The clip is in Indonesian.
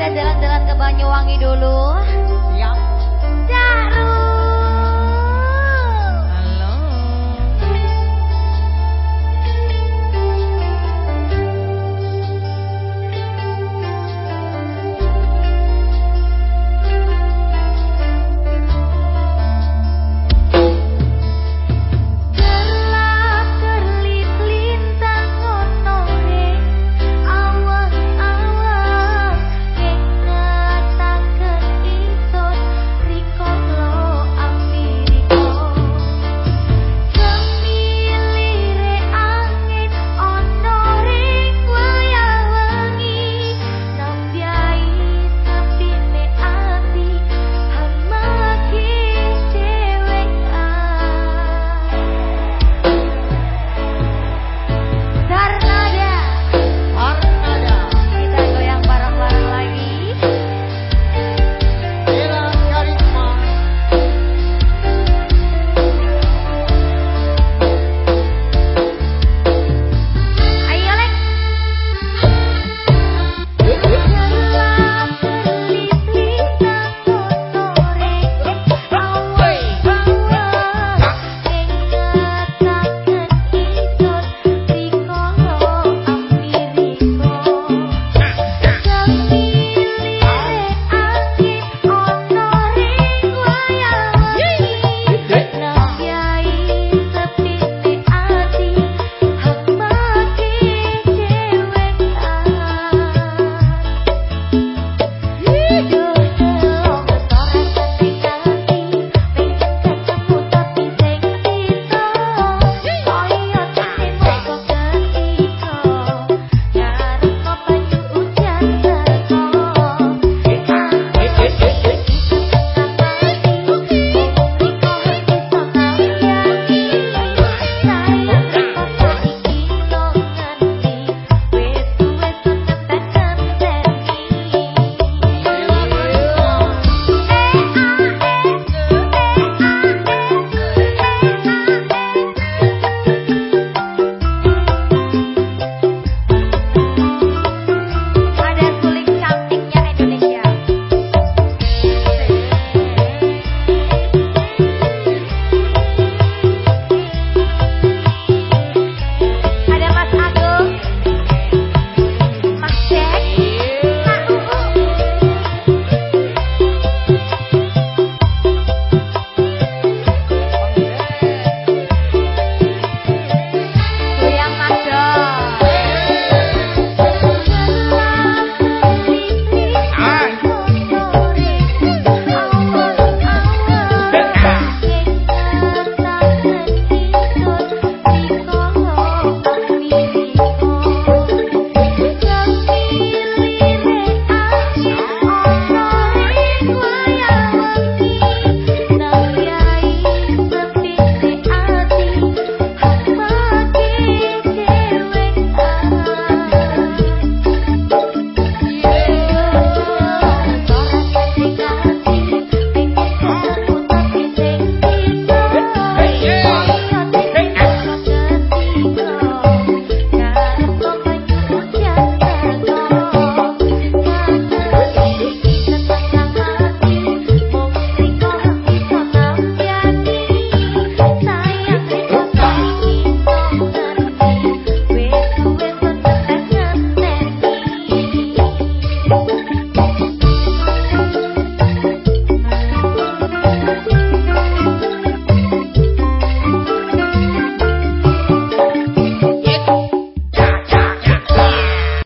Kita jalan-jalan ke Banyuwangi dulu. Siap.